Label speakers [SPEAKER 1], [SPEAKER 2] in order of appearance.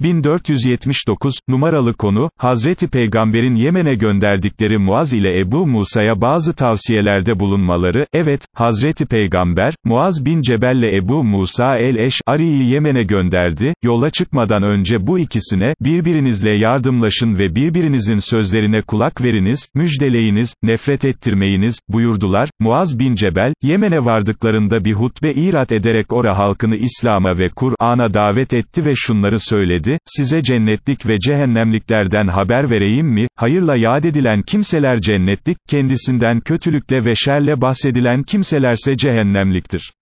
[SPEAKER 1] 1479, numaralı konu, Hazreti Peygamber'in Yemen'e gönderdikleri Muaz ile Ebu Musa'ya bazı tavsiyelerde bulunmaları, evet, Hazreti Peygamber, Muaz bin Cebel'le Ebu Musa el-Eş'ari'yi Yemen'e gönderdi, yola çıkmadan önce bu ikisine, birbirinizle yardımlaşın ve birbirinizin sözlerine kulak veriniz, müjdeleyiniz, nefret ettirmeyiniz, buyurdular, Muaz bin Cebel, Yemen'e vardıklarında bir hutbe irat ederek ora halkını İslam'a ve Kur'an'a davet etti ve şunları söyledi, dedi, size cennetlik ve cehennemliklerden haber vereyim mi, hayırla yad edilen kimseler cennetlik, kendisinden kötülükle ve şerle bahsedilen kimselerse cehennemliktir.